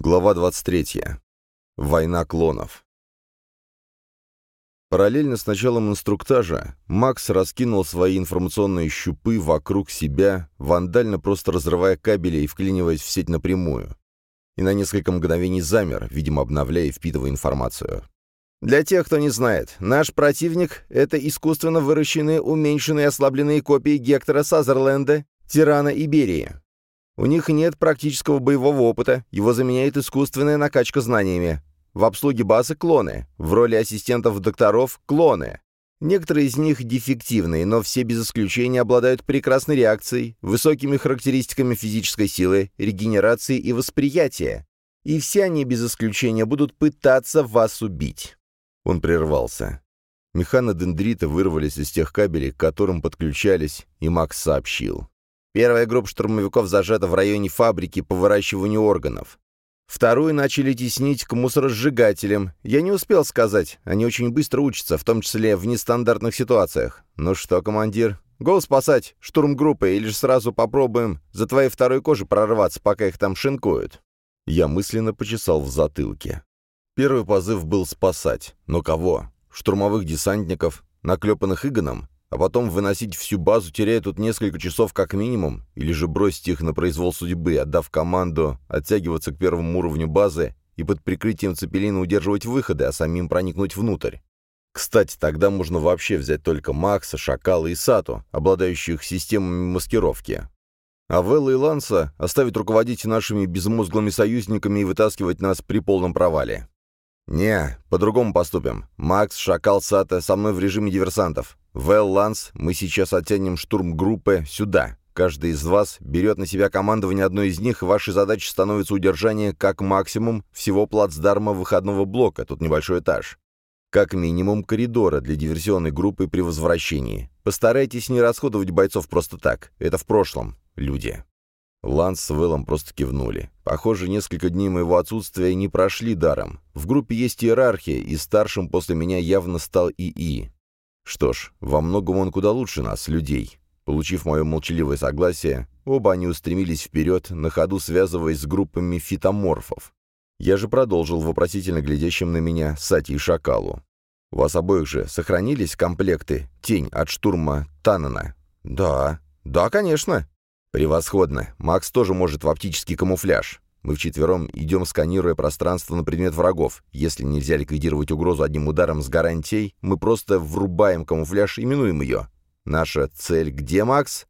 Глава 23. Война клонов. Параллельно с началом инструктажа Макс раскинул свои информационные щупы вокруг себя, вандально просто разрывая кабели и вклиниваясь в сеть напрямую. И на несколько мгновений замер, видимо, обновляя и впитывая информацию. Для тех, кто не знает, наш противник — это искусственно выращенные, уменьшенные ослабленные копии Гектора Сазерленда, тирана Иберии. У них нет практического боевого опыта, его заменяет искусственная накачка знаниями. В обслуге базы — клоны, в роли ассистентов докторов — клоны. Некоторые из них дефективные, но все без исключения обладают прекрасной реакцией, высокими характеристиками физической силы, регенерации и восприятия. И все они без исключения будут пытаться вас убить. Он прервался. Механодендриты вырвались из тех кабелей, к которым подключались, и Макс сообщил. Первая группа штурмовиков зажата в районе фабрики по выращиванию органов. Вторую начали теснить к мусоросжигателям. Я не успел сказать, они очень быстро учатся, в том числе в нестандартных ситуациях. Ну что, командир, гол спасать, штурм группы, или же сразу попробуем за твоей второй кожей прорваться, пока их там шинкуют?» Я мысленно почесал в затылке. Первый позыв был спасать. Но кого? Штурмовых десантников, наклепанных Игоном? А потом выносить всю базу, теряя тут несколько часов как минимум, или же бросить их на произвол судьбы, отдав команду оттягиваться к первому уровню базы и под прикрытием цепелина удерживать выходы, а самим проникнуть внутрь. Кстати, тогда можно вообще взять только Макса, Шакала и Сату, обладающих системами маскировки. А Велла и Ланса оставить руководить нашими безмозглыми союзниками и вытаскивать нас при полном провале. «Не, по-другому поступим. Макс, Шакал, Сата со мной в режиме диверсантов. Вэл Ланс, мы сейчас оттянем штурм группы сюда. Каждый из вас берет на себя командование одной из них, и вашей задачей становится удержание как максимум всего плацдарма выходного блока, тут небольшой этаж. Как минимум коридора для диверсионной группы при возвращении. Постарайтесь не расходовать бойцов просто так. Это в прошлом, люди. Ланс с Вэллом просто кивнули. Похоже, несколько дней моего отсутствия не прошли даром. В группе есть иерархия, и старшим после меня явно стал ИИ. Что ж, во многом он куда лучше нас, людей. Получив мое молчаливое согласие, оба они устремились вперед, на ходу связываясь с группами фитоморфов. Я же продолжил вопросительно глядящим на меня Сати и Шакалу. «У вас обоих же сохранились комплекты «Тень» от штурма Танана?» «Да». «Да, конечно». «Превосходно. Макс тоже может в оптический камуфляж. Мы вчетвером идем, сканируя пространство на предмет врагов. Если нельзя ликвидировать угрозу одним ударом с гарантией, мы просто врубаем камуфляж и минуем ее. Наша цель где, Макс?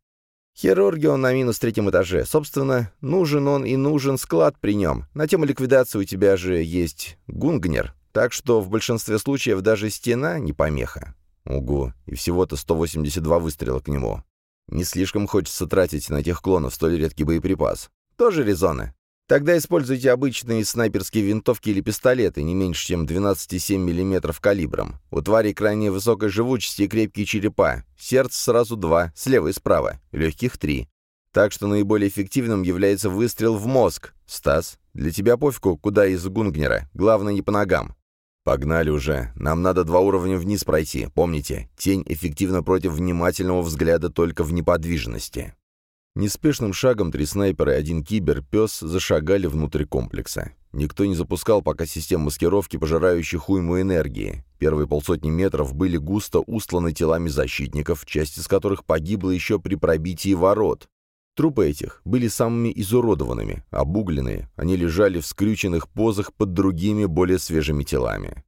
Хирурги он на минус третьем этаже. Собственно, нужен он и нужен склад при нем. На тему ликвидации у тебя же есть гунгнер. Так что в большинстве случаев даже стена не помеха. Угу, и всего-то 182 выстрела к нему. Не слишком хочется тратить на тех клонов столь редкий боеприпас. Тоже резоны. Тогда используйте обычные снайперские винтовки или пистолеты, не меньше, чем 12,7 мм калибром. У тварей крайне высокой живучести и крепкие черепа. Сердце сразу два, слева и справа, легких три. Так что наиболее эффективным является выстрел в мозг. Стас, для тебя пофигу, куда из Гунгнера. Главное, не по ногам. Погнали уже. Нам надо два уровня вниз пройти. Помните, тень эффективна против внимательного взгляда только в неподвижности. Неспешным шагом три снайпера и один кибер-пес зашагали внутрь комплекса. Никто не запускал пока систем маскировки, пожирающих уйму энергии. Первые полсотни метров были густо устланы телами защитников, часть из которых погибла еще при пробитии ворот. Трупы этих были самыми изуродованными, обугленные, они лежали в скрюченных позах под другими, более свежими телами.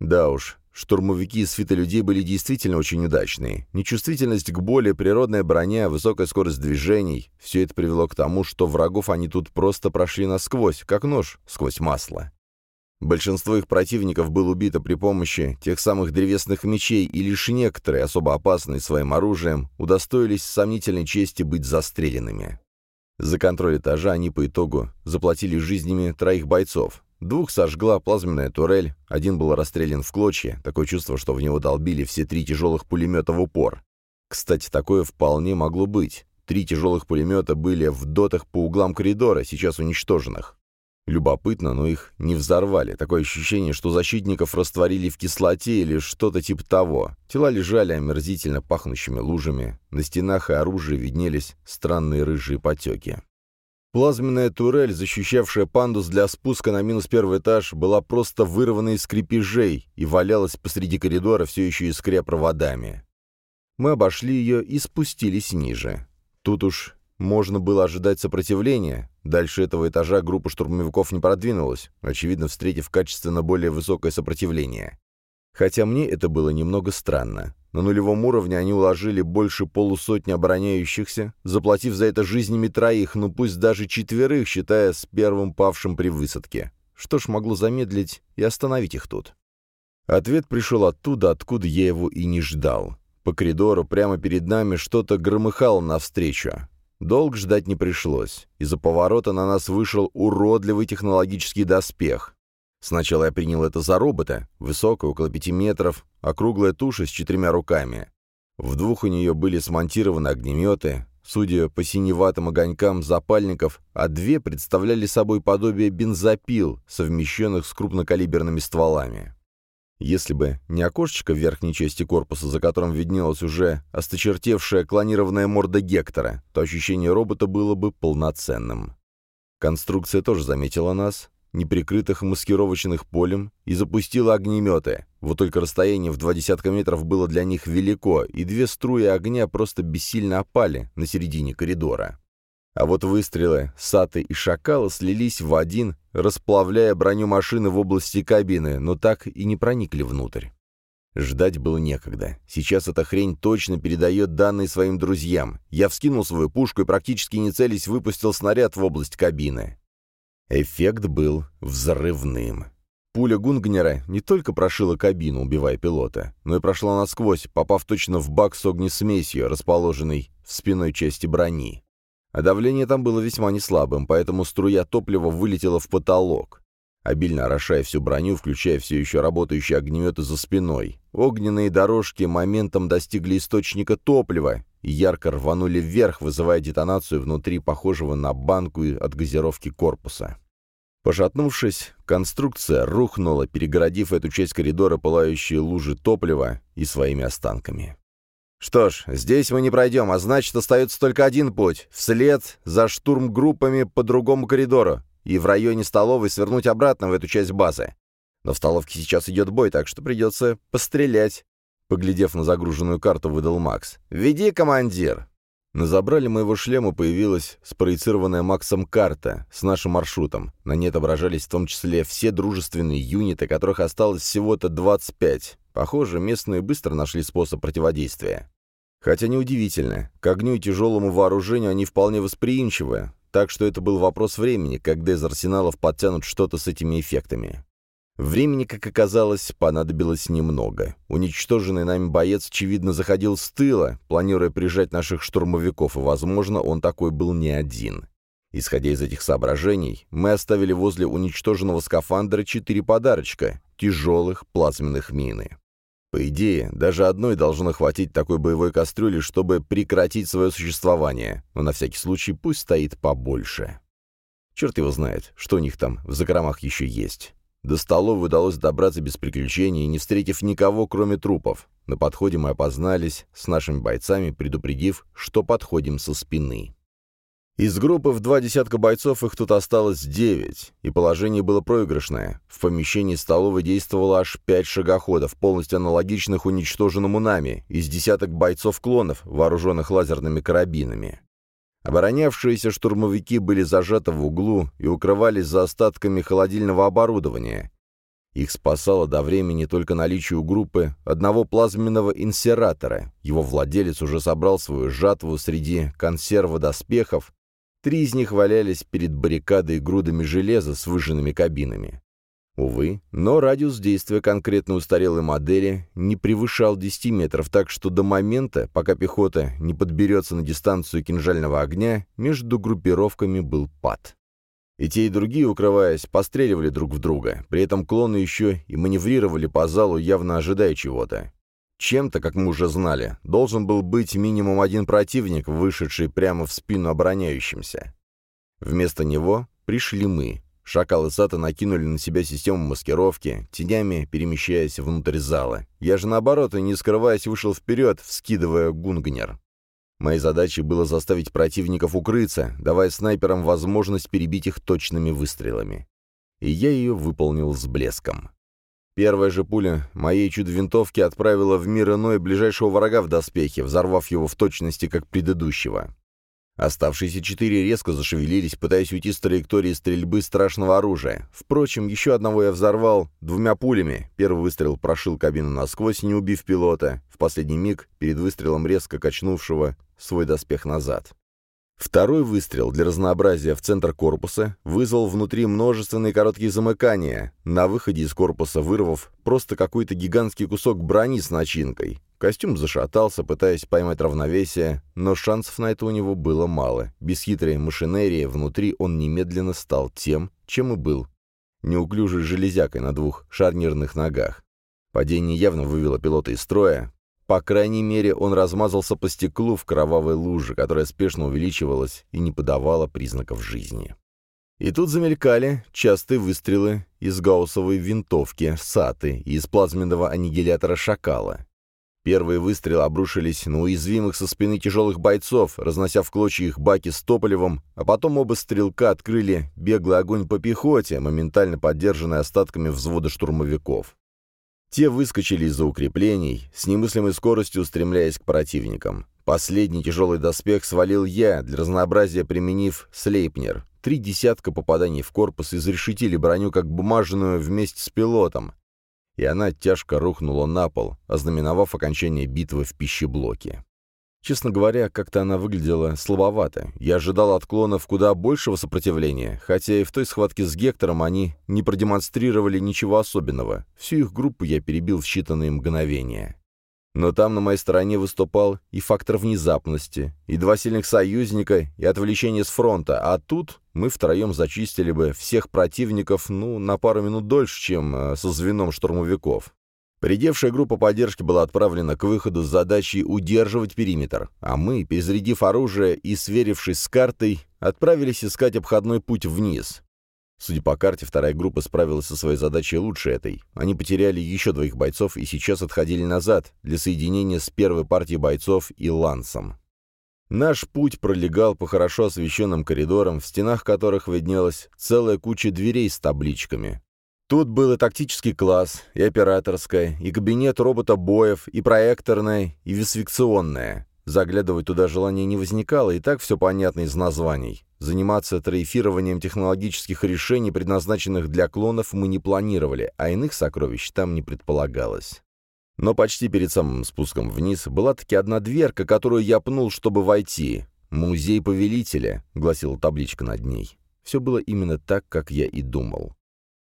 Да уж, Штурмовики из людей были действительно очень удачные. Нечувствительность к боли, природная броня, высокая скорость движений — все это привело к тому, что врагов они тут просто прошли насквозь, как нож сквозь масло. Большинство их противников было убито при помощи тех самых древесных мечей, и лишь некоторые, особо опасные своим оружием, удостоились сомнительной чести быть застреленными. За контроль этажа они по итогу заплатили жизнями троих бойцов, Двух сожгла плазменная турель, один был расстрелян в клочья, такое чувство, что в него долбили все три тяжелых пулемета в упор. Кстати, такое вполне могло быть. Три тяжелых пулемета были в дотах по углам коридора, сейчас уничтоженных. Любопытно, но их не взорвали. Такое ощущение, что защитников растворили в кислоте или что-то типа того. Тела лежали омерзительно пахнущими лужами. На стенах и оружии виднелись странные рыжие потеки. Плазменная турель, защищавшая пандус для спуска на минус первый этаж, была просто вырвана из крепежей и валялась посреди коридора, все еще искря проводами. Мы обошли ее и спустились ниже. Тут уж можно было ожидать сопротивления. Дальше этого этажа группа штурмовиков не продвинулась, очевидно, встретив качественно более высокое сопротивление. Хотя мне это было немного странно. На нулевом уровне они уложили больше полусотни обороняющихся, заплатив за это жизнями троих, ну пусть даже четверых, считая с первым павшим при высадке. Что ж могло замедлить и остановить их тут? Ответ пришел оттуда, откуда я его и не ждал. По коридору прямо перед нами что-то громыхало навстречу. Долг ждать не пришлось. Из-за поворота на нас вышел уродливый технологический доспех. Сначала я принял это за робота, высокая, около пяти метров, округлая туша с четырьмя руками. В двух у нее были смонтированы огнеметы, судя по синеватым огонькам запальников, а две представляли собой подобие бензопил, совмещенных с крупнокалиберными стволами. Если бы не окошечко в верхней части корпуса, за которым виднелась уже осточертевшая клонированная морда Гектора, то ощущение робота было бы полноценным. Конструкция тоже заметила нас, неприкрытых маскировочных полем, и запустила огнеметы. Вот только расстояние в два десятка метров было для них велико, и две струи огня просто бессильно опали на середине коридора. А вот выстрелы Саты и Шакала слились в один, расплавляя броню машины в области кабины, но так и не проникли внутрь. Ждать было некогда. Сейчас эта хрень точно передает данные своим друзьям. Я вскинул свою пушку и практически не целясь выпустил снаряд в область кабины. Эффект был взрывным. Пуля Гунгнера не только прошила кабину, убивая пилота, но и прошла насквозь, попав точно в бак с огнесмесью, расположенный в спиной части брони. А давление там было весьма неслабым, поэтому струя топлива вылетела в потолок, обильно орошая всю броню, включая все еще работающие огнеметы за спиной. Огненные дорожки моментом достигли источника топлива и ярко рванули вверх, вызывая детонацию внутри похожего на банку от газировки корпуса. Пошатнувшись, конструкция рухнула, перегородив эту часть коридора пылающие лужи топлива и своими останками. Что ж, здесь мы не пройдем, а значит, остается только один путь — вслед за штурмгруппами по другому коридору и в районе столовой свернуть обратно в эту часть базы. Но в столовке сейчас идет бой, так что придется пострелять. Поглядев на загруженную карту, выдал Макс. «Веди, командир!» На забрали моего шлема появилась спроецированная Максом карта с нашим маршрутом. На ней отображались в том числе все дружественные юниты, которых осталось всего-то 25. Похоже, местные быстро нашли способ противодействия. Хотя неудивительно, к огню и тяжелому вооружению они вполне восприимчивы, так что это был вопрос времени, когда из арсеналов подтянут что-то с этими эффектами. Времени, как оказалось, понадобилось немного. Уничтоженный нами боец, очевидно, заходил с тыла, планируя прижать наших штурмовиков, и, возможно, он такой был не один. Исходя из этих соображений, мы оставили возле уничтоженного скафандра четыре подарочка — тяжелых плазменных мины. По идее, даже одной должно хватить такой боевой кастрюли, чтобы прекратить свое существование, но на всякий случай пусть стоит побольше. Черт его знает, что у них там в закромах еще есть. До столовой удалось добраться без приключений, не встретив никого, кроме трупов. На подходе мы опознались с нашими бойцами, предупредив, что подходим со спины. Из группы в два десятка бойцов их тут осталось девять, и положение было проигрышное. В помещении столовой действовало аж пять шагоходов, полностью аналогичных уничтоженному нами, из десяток бойцов-клонов, вооруженных лазерными карабинами. Оборонявшиеся штурмовики были зажаты в углу и укрывались за остатками холодильного оборудования. Их спасало до времени только наличие у группы одного плазменного инсератора. Его владелец уже собрал свою жатву среди консерва доспехов. Три из них валялись перед баррикадой грудами железа с выжженными кабинами. Увы, но радиус действия конкретно устарелой модели не превышал 10 метров, так что до момента, пока пехота не подберется на дистанцию кинжального огня, между группировками был пад. И те, и другие, укрываясь, постреливали друг в друга. При этом клоны еще и маневрировали по залу, явно ожидая чего-то. Чем-то, как мы уже знали, должен был быть минимум один противник, вышедший прямо в спину обороняющимся. Вместо него пришли мы, Шакал и Сата накинули на себя систему маскировки, тенями перемещаясь внутрь зала. Я же, наоборот, и не скрываясь, вышел вперед, вскидывая гунгнер. Моей задачей было заставить противников укрыться, давая снайперам возможность перебить их точными выстрелами. И я ее выполнил с блеском. Первая же пуля моей чудо-винтовки отправила в мир иной ближайшего врага в доспехе, взорвав его в точности, как предыдущего. Оставшиеся четыре резко зашевелились, пытаясь уйти с траектории стрельбы страшного оружия. Впрочем, еще одного я взорвал двумя пулями. Первый выстрел прошил кабину насквозь, не убив пилота. В последний миг, перед выстрелом резко качнувшего свой доспех назад. Второй выстрел для разнообразия в центр корпуса вызвал внутри множественные короткие замыкания, на выходе из корпуса вырвав просто какой-то гигантский кусок брони с начинкой. Костюм зашатался, пытаясь поймать равновесие, но шансов на это у него было мало. Без хитрой машинерии внутри он немедленно стал тем, чем и был. Неуклюжей железякой на двух шарнирных ногах. Падение явно вывело пилота из строя, по крайней мере, он размазался по стеклу в кровавой луже, которая спешно увеличивалась и не подавала признаков жизни. И тут замелькали частые выстрелы из гауссовой винтовки «Саты» и из плазменного аннигилятора «Шакала». Первые выстрелы обрушились на уязвимых со спины тяжелых бойцов, разнося в клочья их баки с топливом, а потом оба стрелка открыли беглый огонь по пехоте, моментально поддержанный остатками взвода штурмовиков. Те выскочили из-за укреплений, с немыслимой скоростью устремляясь к противникам. Последний тяжелый доспех свалил я, для разнообразия применив слейпнер. Три десятка попаданий в корпус изрешетили броню как бумажную вместе с пилотом, и она тяжко рухнула на пол, ознаменовав окончание битвы в пищеблоке. Честно говоря, как-то она выглядела слабовато. Я ожидал отклонов куда большего сопротивления, хотя и в той схватке с Гектором они не продемонстрировали ничего особенного. Всю их группу я перебил в считанные мгновения. Но там на моей стороне выступал и фактор внезапности, и два сильных союзника, и отвлечение с фронта, а тут мы втроем зачистили бы всех противников, ну, на пару минут дольше, чем э, со звеном штурмовиков. Придевшая группа поддержки была отправлена к выходу с задачей удерживать периметр, а мы, перезарядив оружие и сверившись с картой, отправились искать обходной путь вниз. Судя по карте, вторая группа справилась со своей задачей лучше этой. Они потеряли еще двоих бойцов и сейчас отходили назад для соединения с первой партией бойцов и лансом. Наш путь пролегал по хорошо освещенным коридорам, в стенах которых виднелась целая куча дверей с табличками. Тут был и тактический класс, и операторская, и кабинет робота-боев, и проекторная, и висфикционная. Заглядывать туда желания не возникало, и так все понятно из названий. Заниматься троефированием технологических решений, предназначенных для клонов, мы не планировали, а иных сокровищ там не предполагалось. Но почти перед самым спуском вниз была таки одна дверка, которую я пнул, чтобы войти. «Музей повелителя», — гласила табличка над ней. Все было именно так, как я и думал.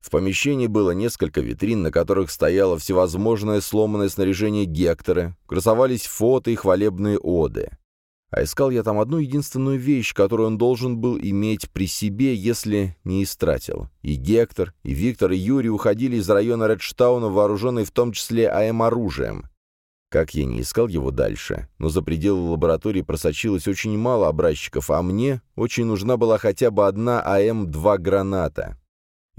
В помещении было несколько витрин, на которых стояло всевозможное сломанное снаряжение Гектора, красовались фото и хвалебные оды. А искал я там одну единственную вещь, которую он должен был иметь при себе, если не истратил. И Гектор, и Виктор, и Юрий уходили из района Редштауна, вооруженные в том числе АМ-оружием. Как я не искал его дальше, но за пределы лаборатории просочилось очень мало образчиков, а мне очень нужна была хотя бы одна АМ-2 граната.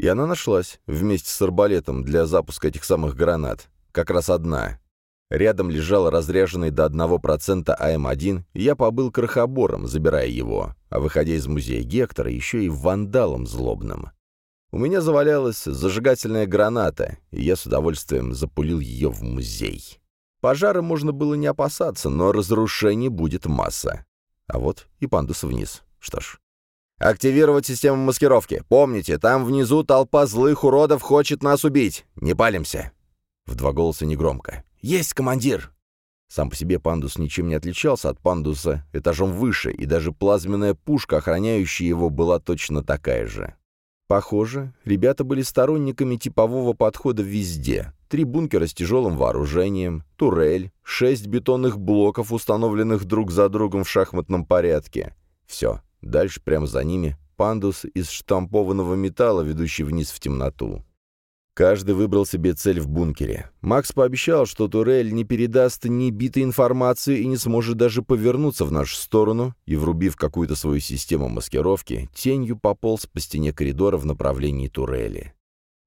И она нашлась, вместе с арбалетом для запуска этих самых гранат. Как раз одна. Рядом лежал разряженный до 1% АМ-1, и я побыл крохобором, забирая его, а выходя из музея Гектора, еще и вандалом злобным. У меня завалялась зажигательная граната, и я с удовольствием запулил ее в музей. Пожара можно было не опасаться, но разрушений будет масса. А вот и пандус вниз. Что ж, «Активировать систему маскировки. Помните, там внизу толпа злых уродов хочет нас убить. Не палимся!» В два голоса негромко. «Есть, командир!» Сам по себе пандус ничем не отличался от пандуса этажом выше, и даже плазменная пушка, охраняющая его, была точно такая же. Похоже, ребята были сторонниками типового подхода везде. Три бункера с тяжелым вооружением, турель, шесть бетонных блоков, установленных друг за другом в шахматном порядке. Все, Дальше, прямо за ними, пандус из штампованного металла, ведущий вниз в темноту. Каждый выбрал себе цель в бункере. Макс пообещал, что турель не передаст ни битой информации и не сможет даже повернуться в нашу сторону, и, врубив какую-то свою систему маскировки, тенью пополз по стене коридора в направлении турели.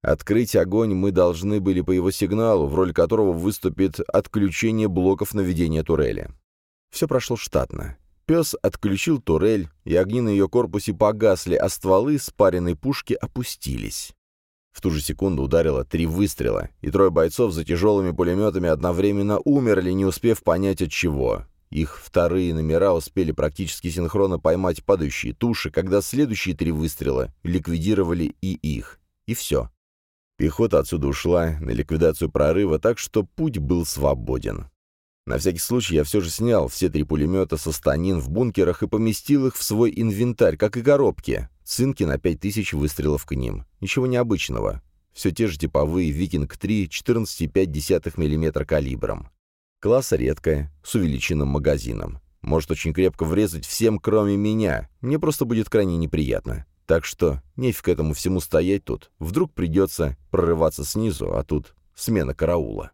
Открыть огонь мы должны были по его сигналу, в роли которого выступит отключение блоков наведения турели. Все прошло штатно. Пес отключил турель, и огни на ее корпусе погасли, а стволы спаренной пушки опустились. В ту же секунду ударило три выстрела, и трое бойцов за тяжелыми пулеметами одновременно умерли, не успев понять от чего. Их вторые номера успели практически синхронно поймать падающие туши, когда следующие три выстрела ликвидировали и их. И все. Пехота отсюда ушла на ликвидацию прорыва, так что путь был свободен. На всякий случай я все же снял все три пулемета со станин в бункерах и поместил их в свой инвентарь, как и коробки. Цинки на 5000 выстрелов к ним. Ничего необычного. Все те же типовые «Викинг-3» 14,5 мм калибром. Класса редкая, с увеличенным магазином. Может очень крепко врезать всем, кроме меня. Мне просто будет крайне неприятно. Так что нефиг этому всему стоять тут. Вдруг придется прорываться снизу, а тут смена караула.